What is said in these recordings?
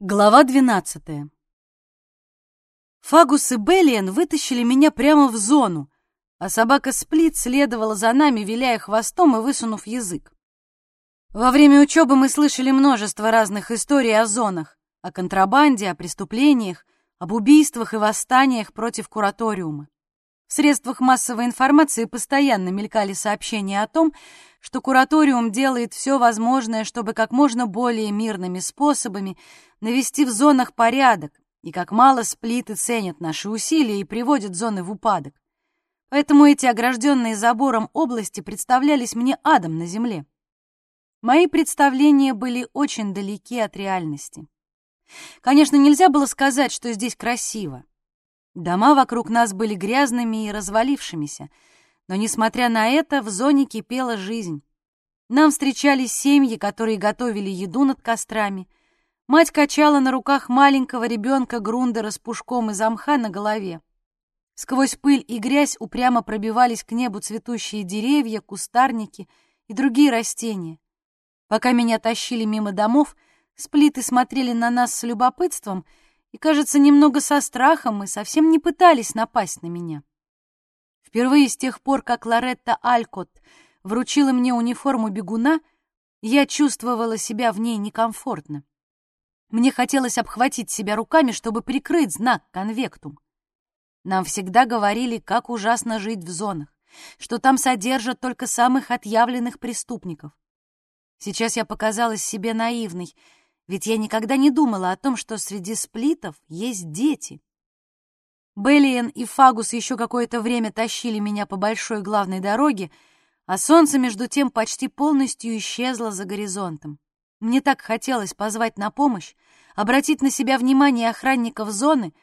Глава двенадцатая. Фагус и Беллиен вытащили меня прямо в зону, а собака Сплит следовала за нами, виляя хвостом и высунув язык. Во время учебы мы слышали множество разных историй о зонах, о контрабанде, о преступлениях, об убийствах и восстаниях против кураториума. В средствах массовой информации постоянно мелькали сообщения о том, что кураториум делает все возможное, чтобы как можно более мирными способами навести в зонах порядок, и как мало сплиты ценят наши усилия и приводят зоны в упадок. Поэтому эти огражденные забором области представлялись мне адом на земле. Мои представления были очень далеки от реальности. Конечно, нельзя было сказать, что здесь красиво. Дома вокруг нас были грязными и развалившимися, но, несмотря на это, в зоне кипела жизнь. Нам встречались семьи, которые готовили еду над кострами. Мать качала на руках маленького ребенка Грундера с пушком из мха на голове. Сквозь пыль и грязь упрямо пробивались к небу цветущие деревья, кустарники и другие растения. Пока меня тащили мимо домов, сплиты смотрели на нас с любопытством — и, кажется, немного со страхом и совсем не пытались напасть на меня. Впервые с тех пор, как Лоретта Алькот вручила мне униформу бегуна, я чувствовала себя в ней некомфортно. Мне хотелось обхватить себя руками, чтобы прикрыть знак конвектум. Нам всегда говорили, как ужасно жить в зонах, что там содержат только самых отъявленных преступников. Сейчас я показалась себе наивной — ведь я никогда не думала о том, что среди сплитов есть дети. Беллиен и Фагус еще какое-то время тащили меня по большой главной дороге, а солнце, между тем, почти полностью исчезло за горизонтом. Мне так хотелось позвать на помощь, обратить на себя внимание охранников зоны,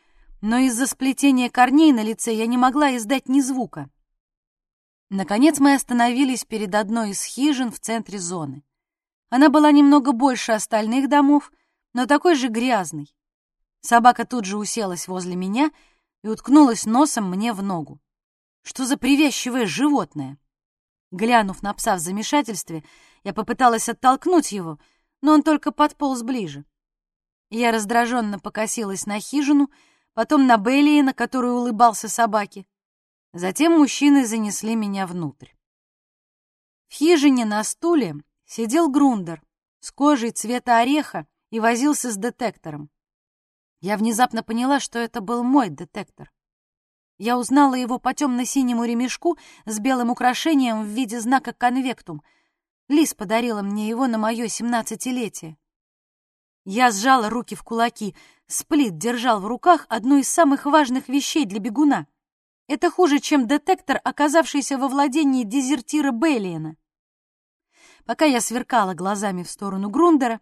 но из-за сплетения корней на лице я не могла издать ни звука. Наконец мы остановились перед одной из хижин в центре зоны. Она была немного больше остальных домов, но такой же грязной. Собака тут же уселась возле меня и уткнулась носом мне в ногу. Что за привязчивое животное? Глянув на пса в замешательстве, я попыталась оттолкнуть его, но он только подполз ближе. Я раздраженно покосилась на хижину, потом на Беллии, на которую улыбался собаке. Затем мужчины занесли меня внутрь. В хижине на стуле сидел Грундер с кожей цвета ореха и возился с детектором. Я внезапно поняла, что это был мой детектор. Я узнала его по темно-синему ремешку с белым украшением в виде знака конвектум. Лис подарила мне его на мое семнадцатилетие. Я сжала руки в кулаки. Сплит держал в руках одну из самых важных вещей для бегуна. Это хуже, чем детектор, оказавшийся во владении дезертира Бейлиена. Пока я сверкала глазами в сторону Грундера,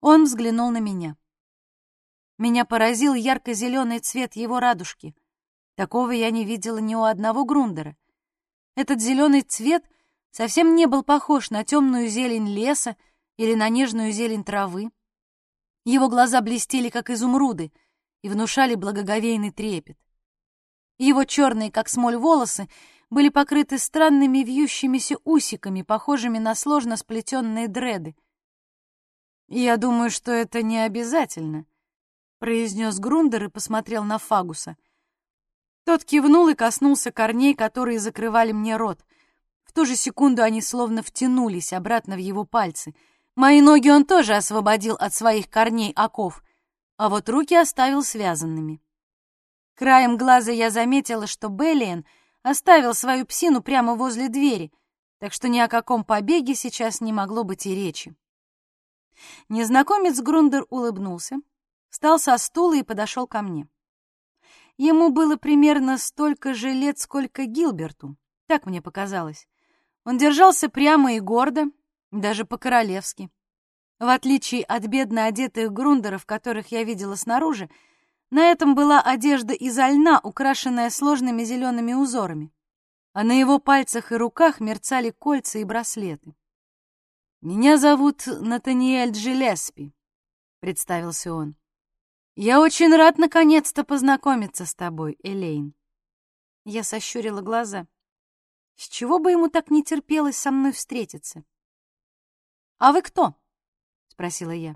он взглянул на меня. Меня поразил ярко-зеленый цвет его радужки. Такого я не видела ни у одного Грундера. Этот зеленый цвет совсем не был похож на темную зелень леса или на нежную зелень травы. Его глаза блестели, как изумруды, и внушали благоговейный трепет. Его черные, как смоль, волосы были покрыты странными вьющимися усиками, похожими на сложно сплетенные дреды. «Я думаю, что это не обязательно», — произнес Грундер и посмотрел на Фагуса. Тот кивнул и коснулся корней, которые закрывали мне рот. В ту же секунду они словно втянулись обратно в его пальцы. Мои ноги он тоже освободил от своих корней оков, а вот руки оставил связанными. Краем глаза я заметила, что Беллиен — оставил свою псину прямо возле двери, так что ни о каком побеге сейчас не могло быть и речи. Незнакомец Грундер улыбнулся, встал со стула и подошел ко мне. Ему было примерно столько же лет, сколько Гилберту, так мне показалось. Он держался прямо и гордо, даже по-королевски. В отличие от бедно одетых грундеров, которых я видела снаружи, на этом была одежда из льна, украшенная сложными зелеными узорами, а на его пальцах и руках мерцали кольца и браслеты. «Меня зовут Натаниэль Джилеспи», — представился он. «Я очень рад наконец-то познакомиться с тобой, Элейн». Я сощурила глаза. С чего бы ему так не терпелось со мной встретиться? «А вы кто?» — спросила я.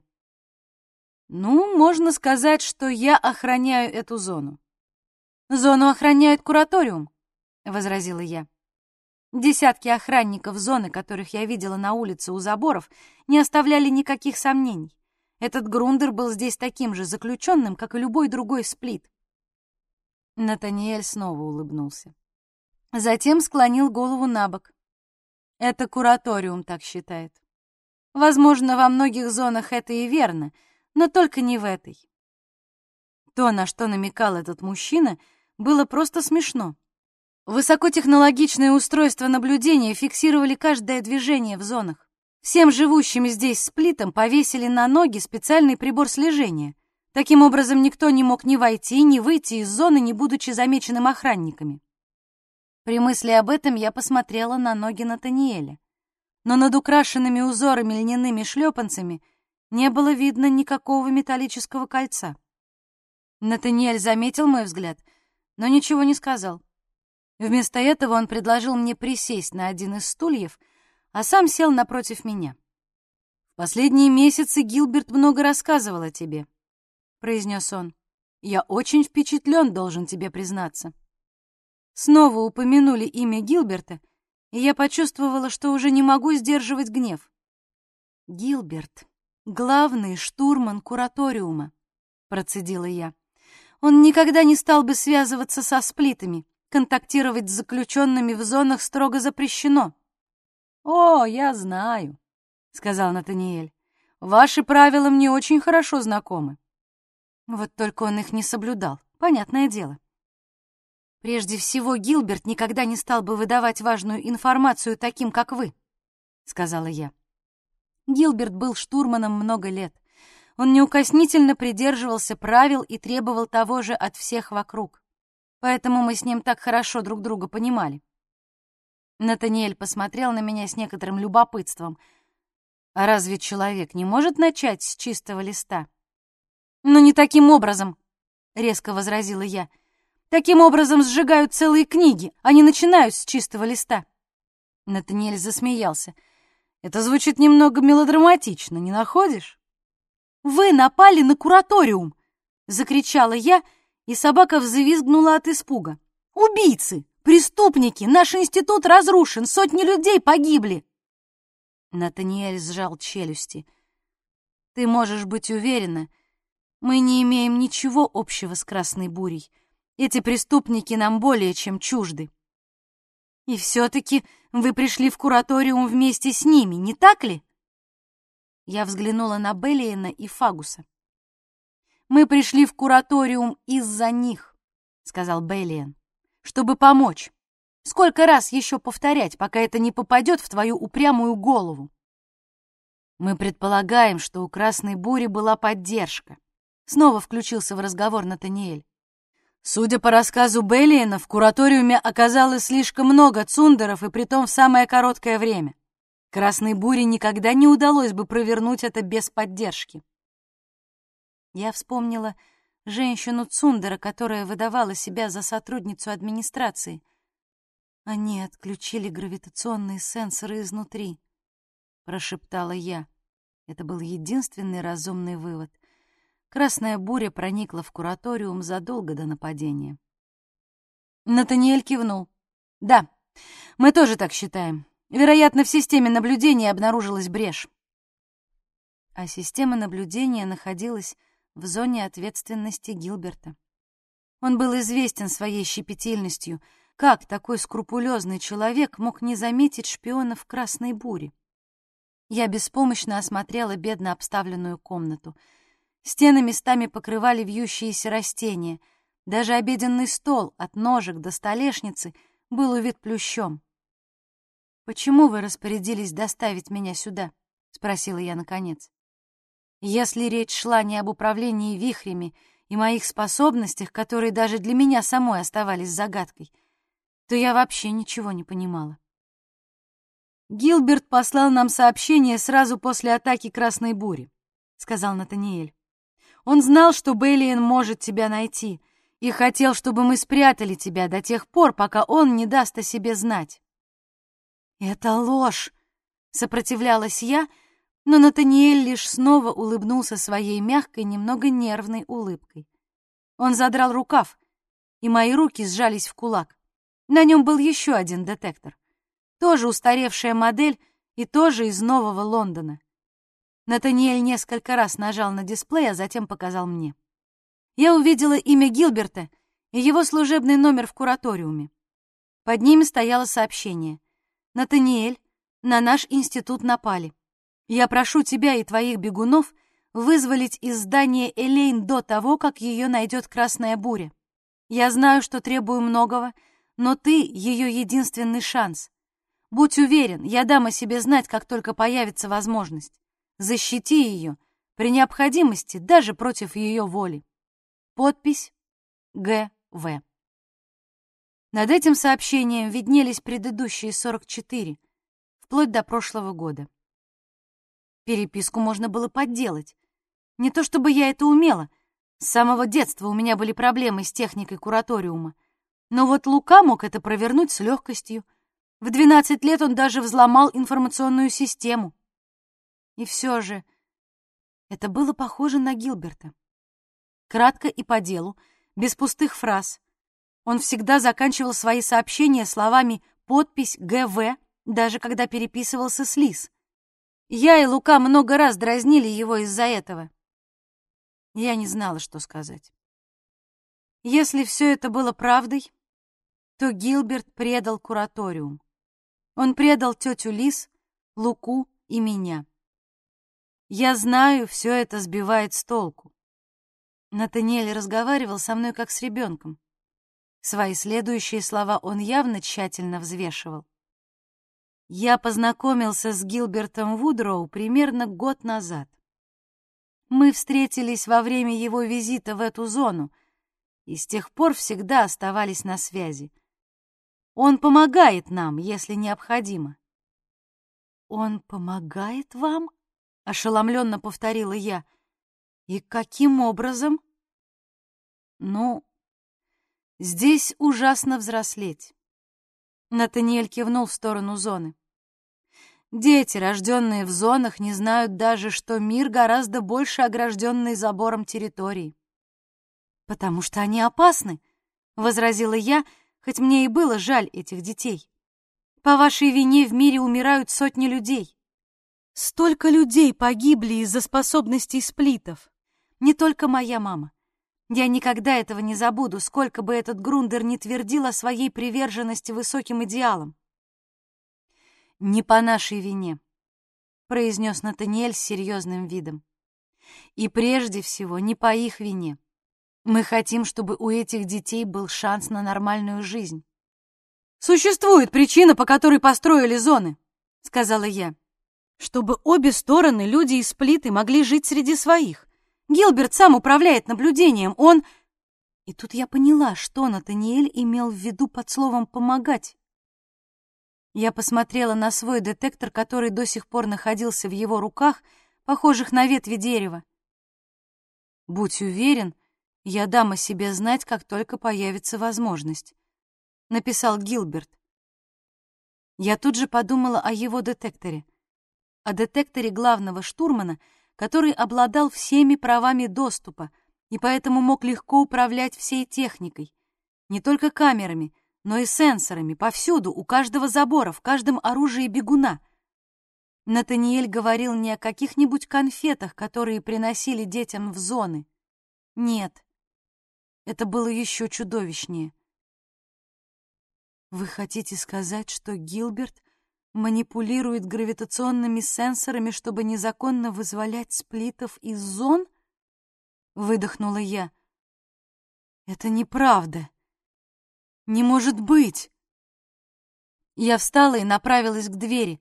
Ну, можно сказать, что я охраняю эту зону. Зону охраняет кураториум, возразила я. Десятки охранников зоны, которых я видела на улице у заборов, не оставляли никаких сомнений. Этот Грундер был здесь таким же заключенным, как и любой другой сплит. Натаниэль снова улыбнулся. Затем склонил голову на бок. Это кураториум так считает. Возможно, во многих зонах это и верно, но только не в этой. То, на что намекал этот мужчина, было просто смешно. Высокотехнологичные устройства наблюдения фиксировали каждое движение в зонах. Всем живущим здесь сплитом повесили на ноги специальный прибор слежения. Таким образом, никто не мог ни войти, ни выйти из зоны, не будучи замеченным охранниками. При мысли об этом я посмотрела на ноги Натаниэля. Но над украшенными узорами льняными шлепанцами не было видно никакого металлического кольца. Натаниэль заметил мой взгляд, но ничего не сказал. Вместо этого он предложил мне присесть на один из стульев, а сам сел напротив меня. «В последние месяцы Гилберт много рассказывал о тебе», — произнес он. «Я очень впечатлен, должен тебе признаться». Снова упомянули имя Гилберта, и я почувствовала, что уже не могу сдерживать гнев. «Гилберт, главный штурман кураториума», — процедила я. «Он никогда не стал бы связываться со сплитами. Контактировать с заключенными в зонах строго запрещено». «О, я знаю», — сказал Натаниэль. «Ваши правила мне очень хорошо знакомы». Вот только он их не соблюдал, понятное дело. Прежде всего, Гилберт никогда не стал бы выдавать важную информацию таким, как вы, сказала я. Гилберт был штурманом много лет. Он неукоснительно придерживался правил и требовал того же от всех вокруг. Поэтому мы с ним так хорошо друг друга понимали. Натаниэль посмотрел на меня с некоторым любопытством. А разве человек не может начать с чистого листа? «Но не таким образом», — резко возразила я. Таким образом сжигают целые книги, а не начинают с чистого листа. Натаниэль засмеялся. Это звучит немного мелодраматично, не находишь? Вы напали на кураториум, закричала я, и собака взвизгнула от испуга. Убийцы, преступники, наш институт разрушен, сотни людей погибли. Натаниэль сжал челюсти. Ты можешь быть уверена, мы не имеем ничего общего с Красной бурей. Эти преступники нам более чем чужды. И все-таки вы пришли в кураториум вместе с ними, не так ли? Я взглянула на Беллиена и Фагуса. «Мы пришли в кураториум из-за них», — сказал Беллиен, — «чтобы помочь. Сколько раз еще повторять, пока это не попадет в твою упрямую голову?» «Мы предполагаем, что у Красной Бури была поддержка», — снова включился в разговор Натаниэль. Судя по рассказу Беллиена, в кураториуме оказалось слишком много цундеров, и притом в самое короткое время. Красной буре никогда не удалось бы провернуть это без поддержки. Я вспомнила женщину Цундера, которая выдавала себя за сотрудницу администрации. Они отключили гравитационные сенсоры изнутри, прошептала я. Это был единственный разумный вывод — Красная буря проникла в кураториум задолго до нападения. Натаниэль кивнул. «Да, мы тоже так считаем. Вероятно, в системе наблюдения обнаружилась брешь». А система наблюдения находилась в зоне ответственности Гилберта. Он был известен своей щепетильностью. Как такой скрупулезный человек мог не заметить шпионов Красной бури? Я беспомощно осмотрела бедно обставленную комнату — Стены местами покрывали вьющиеся растения. Даже обеденный стол от ножек до столешницы был увит плющом. «Почему вы распорядились доставить меня сюда?» — спросила я наконец. «Если речь шла не об управлении вихрями и моих способностях, которые даже для меня самой оставались загадкой, то я вообще ничего не понимала. «Гилберт послал нам сообщение сразу после атаки Красной Бури», — сказал Натаниэль. Он знал, что Бейлиен может тебя найти, и хотел, чтобы мы спрятали тебя до тех пор, пока он не даст о себе знать. «Это ложь!» — сопротивлялась я, Но Натаниэль лишь снова улыбнулся своей мягкой, немного нервной улыбкой. Он задрал рукав, и мои руки сжались в кулак. На нем был еще один детектор. Тоже устаревшая модель и тоже из Нового Лондона. Натаниэль несколько раз нажал на дисплей, а затем показал мне. Я увидела имя Гилберта и его служебный номер в кураториуме. Под ними стояло сообщение. «Натаниэль, на наш институт напали. Я прошу тебя и твоих бегунов вызволить из здания Элейн до того, как ее найдет Красная Буря. Я знаю, что требую многого, но ты — ее единственный шанс. Будь уверен, я дам о себе знать, как только появится возможность. Защити ее, при необходимости, даже против ее воли. Подпись Г.В. Над этим сообщением виднелись предыдущие 44, вплоть до прошлого года. Переписку можно было подделать. Не то чтобы я это умела. С самого детства у меня были проблемы с техникой кураториума. Но вот Лука мог это провернуть с легкостью. В 12 лет он даже взломал информационную систему. И все же это было похоже на Гилберта. Кратко и по делу, без пустых фраз. Он всегда заканчивал свои сообщения словами «подпись ГВ», даже когда переписывался с Лиз. Я и Лука много раз дразнили его из-за этого. Я не знала, что сказать. Если все это было правдой, то Гилберт предал кураториум. Он предал тетю Лиз, Луку и меня. Я знаю, все это сбивает с толку. Натаниэль разговаривал со мной как с ребенком. Свои следующие слова он явно тщательно взвешивал. Я познакомился с Гилбертом Вудроу примерно год назад. Мы встретились во время его визита в эту зону и с тех пор всегда оставались на связи. Он помогает нам, если необходимо. Он помогает вам? Ошеломленно повторила я. И каким образом? Ну, здесь ужасно взрослеть. Натаниэль кивнул в сторону зоны. Дети, рожденные в зонах, не знают даже, что мир гораздо больше огражденный забором территории. «Потому что они опасны», — возразила я, хоть мне и было жаль этих детей. «По вашей вине в мире умирают сотни людей. Столько людей погибли из-за способностей сплитов. Не только моя мама. Я никогда этого не забуду, сколько бы этот Грундер не твердил о своей приверженности высоким идеалам. «Не по нашей вине», — произнес Натаниэль с серьезным видом. «И прежде всего не по их вине. Мы хотим, чтобы у этих детей был шанс на нормальную жизнь». «Существует причина, по которой построили зоны», — сказала я чтобы обе стороны, люди и сплиты, могли жить среди своих. Гилберт сам управляет наблюдением, он... И тут я поняла, что Натаниэль имел в виду под словом «помогать». Я посмотрела на свой детектор, который до сих пор находился в его руках, похожих на ветви дерева. «Будь уверен, я дам о себе знать, как только появится возможность», — написал Гилберт. Я тут же подумала о его детекторе — о детекторе главного штурмана, который обладал всеми правами доступа и поэтому мог легко управлять всей техникой, не только камерами, но и сенсорами, повсюду, у каждого забора, в каждом оружии бегуна. Натаниэль говорил не о каких-нибудь конфетах, которые приносили детям в зоны. Нет, это было еще чудовищнее. Вы хотите сказать, что Гилберт манипулирует гравитационными сенсорами, чтобы незаконно вызволять сплитов из зон? Выдохнула я. Это неправда. Не может быть. Я встала и направилась к двери.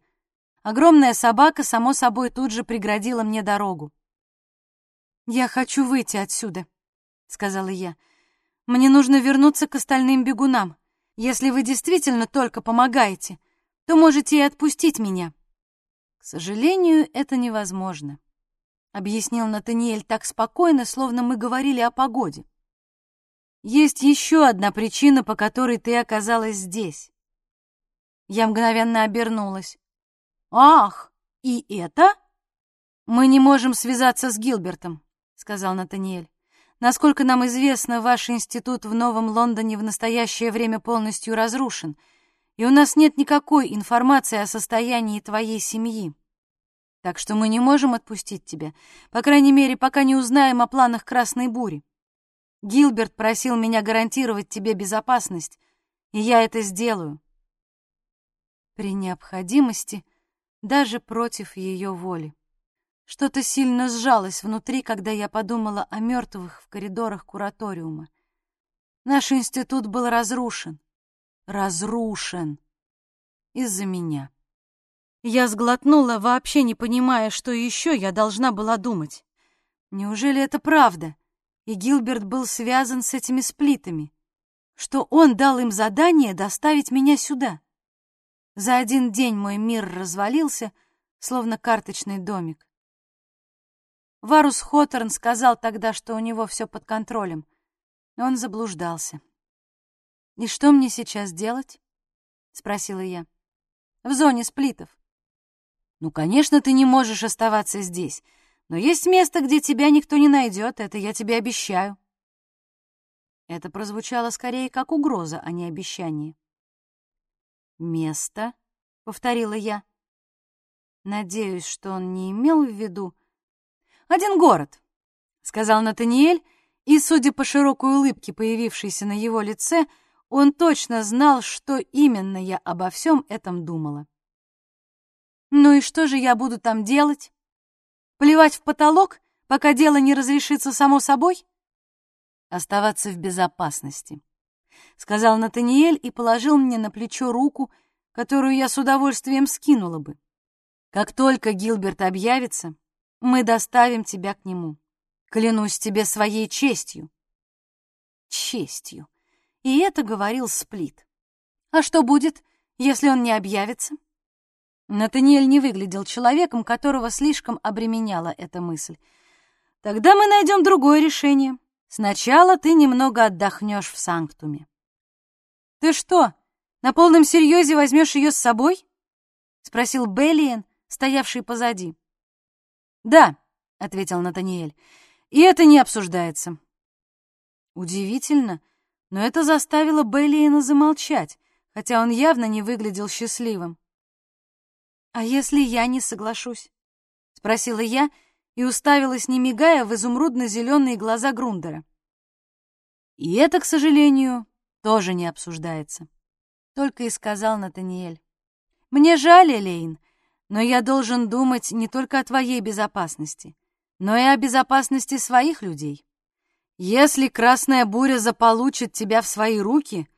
Огромная собака, само собой, тут же преградила мне дорогу. «Я хочу выйти отсюда», — сказала я. «Мне нужно вернуться к остальным бегунам. Если вы действительно только помогаете, то можете и отпустить меня». «К сожалению, это невозможно», — объяснил Натаниэль так спокойно, словно мы говорили о погоде. «Есть еще одна причина, по которой ты оказалась здесь». Я мгновенно обернулась. «Ах, и это?» «Мы не можем связаться с Гилбертом», — сказал Натаниэль. «Насколько нам известно, ваш институт в Новом Лондоне в настоящее время полностью разрушен, и у нас нет никакой информации о состоянии твоей семьи. Так что мы не можем отпустить тебя, по крайней мере, пока не узнаем о планах Красной Бури. Гилберт просил меня гарантировать тебе безопасность, и я это сделаю. При необходимости, даже против ее воли. Что-то сильно сжалось внутри, когда я подумала о мертвых в коридорах кураториума. Наш институт был разрушен. Разрушен. Из-за меня. Я сглотнула, вообще не понимая, что еще я должна была думать. Неужели это правда? И Гилберт был связан с этими сплитами, что он дал им задание доставить меня сюда. За один день мой мир развалился, словно карточный домик. Варус Хоторн сказал тогда, что у него все под контролем. Он заблуждался. «И что мне сейчас делать?» — спросила я. «В зоне сплитов». «Ну, конечно, ты не можешь оставаться здесь, но есть место, где тебя никто не найдет, это я тебе обещаю». Это прозвучало скорее как угроза, а не обещание. «Место?» — повторила я. Надеюсь, что он не имел в виду один город», — сказал Натаниэль, и, судя по широкой улыбке, появившейся на его лице, он точно знал, что именно я обо всем этом думала. «Ну и что же я буду там делать? Плевать в потолок, пока дело не разрешится само собой?» «Оставаться в безопасности», — сказал Натаниэль и положил мне на плечо руку, которую я с удовольствием скинула бы. «Как только Гилберт объявится, мы доставим тебя к нему. Клянусь тебе своей честью. Честью. И это говорил Сплит. А что будет, если он не объявится? Натаниэль не выглядел человеком, которого слишком обременяла эта мысль. Тогда мы найдем другое решение. Сначала ты немного отдохнешь в Санктуме. Ты что, на полном серьезе возьмешь ее с собой? Спросил Беллиен, стоявший позади. «Да», — ответил Натаниэль, — «и это не обсуждается». Удивительно, но это заставило Беллиена замолчать, хотя он явно не выглядел счастливым. «А если я не соглашусь?» — спросила я и уставилась, не мигая, в изумрудно-зеленые глаза Грундера. «И это, к сожалению, тоже не обсуждается», — только и сказал Натаниэль. «Мне жаль, Элейн, но я должен думать не только о твоей безопасности, но и о безопасности своих людей. Если красная буря заполучит тебя в свои руки,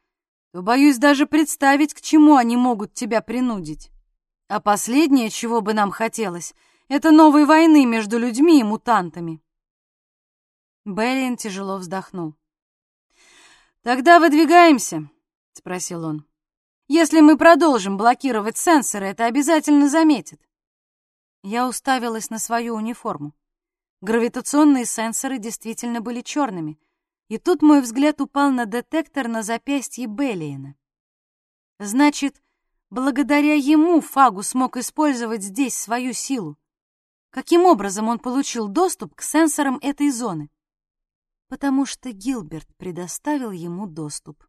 то боюсь даже представить, к чему они могут тебя принудить. А последнее, чего бы нам хотелось, это новой войны между людьми и мутантами. Беллин тяжело вздохнул. «Тогда выдвигаемся?» — спросил он. Если мы продолжим блокировать сенсоры, это обязательно заметят. Я уставилась на свою униформу. Гравитационные сенсоры действительно были черными, и тут мой взгляд упал на детектор на запястье Беллиена. Значит, благодаря ему Фагу смог использовать здесь свою силу. Каким образом он получил доступ к сенсорам этой зоны? Потому что Гилберт предоставил ему доступ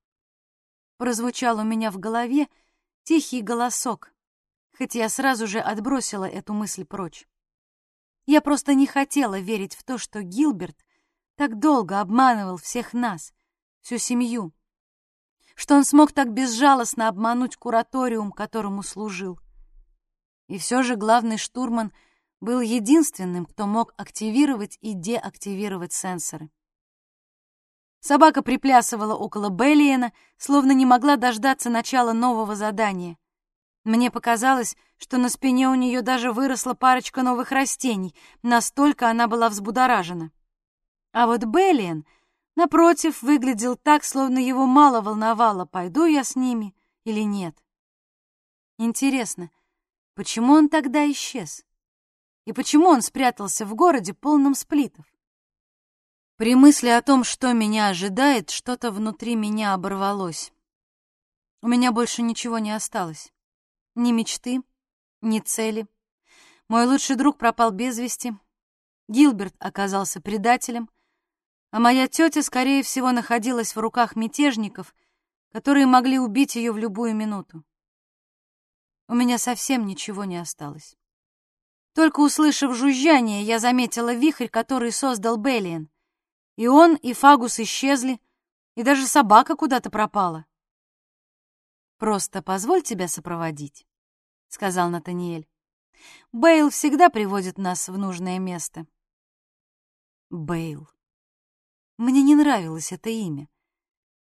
прозвучал у меня в голове тихий голосок, хоть я сразу же отбросила эту мысль прочь. Я просто не хотела верить в то, что Гилберт так долго обманывал всех нас, всю семью, что он смог так безжалостно обмануть кураториум, которому служил. И все же главный штурман был единственным, кто мог активировать и деактивировать сенсоры. Собака приплясывала около Беллиена, словно не могла дождаться начала нового задания. Мне показалось, что на спине у нее даже выросла парочка новых растений, настолько она была взбудоражена. А вот Беллиен, напротив, выглядел так, словно его мало волновало, пойду я с ними или нет. Интересно, почему он тогда исчез? И почему он спрятался в городе, полном сплитов? При мысли о том, что меня ожидает, что-то внутри меня оборвалось. У меня больше ничего не осталось. Ни мечты, ни цели. Мой лучший друг пропал без вести, Гилберт оказался предателем, а моя тетя, скорее всего, находилась в руках мятежников, которые могли убить ее в любую минуту. У меня совсем ничего не осталось. Только услышав жужжание, я заметила вихрь, который создал Беллиен. И он, и Фагус исчезли, и даже собака куда-то пропала. «Просто позволь тебя сопроводить», — сказал Натаниэль. «Бейл всегда приводит нас в нужное место». Бейл. Мне не нравилось это имя.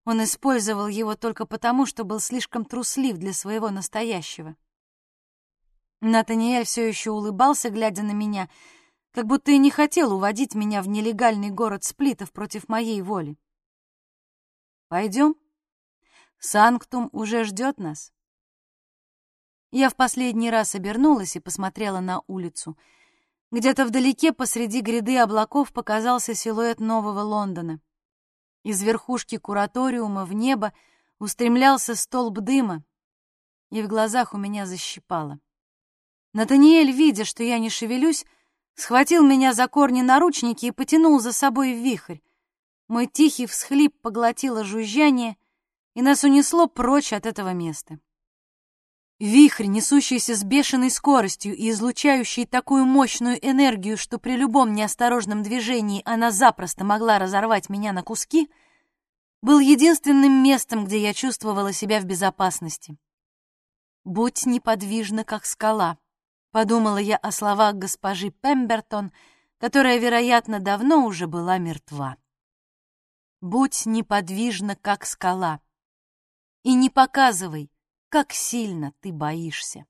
Он использовал его только потому, что был слишком труслив для своего настоящего. Натаниэль все еще улыбался, глядя на меня, как будто и не хотел уводить меня в нелегальный город сплитов против моей воли. «Пойдем?» Санктум уже ждет нас. Я в последний раз обернулась и посмотрела на улицу. Где-то вдалеке посреди гряды облаков показался силуэт нового Лондона. Из верхушки кураториума в небо устремлялся столб дыма, и в глазах у меня защипало. Натаниэль, видя, что я не шевелюсь, схватил меня за корни наручники и потянул за собой в вихрь. Мой тихий всхлип поглотило жужжание — и нас унесло прочь от этого места. Вихрь, несущийся с бешеной скоростью и излучающий такую мощную энергию, что при любом неосторожном движении она запросто могла разорвать меня на куски, был единственным местом, где я чувствовала себя в безопасности. «Будь неподвижна, как скала», — подумала я о словах госпожи Пембертон, которая, вероятно, давно уже была мертва. «Будь неподвижна, как скала» и не показывай, как сильно ты боишься.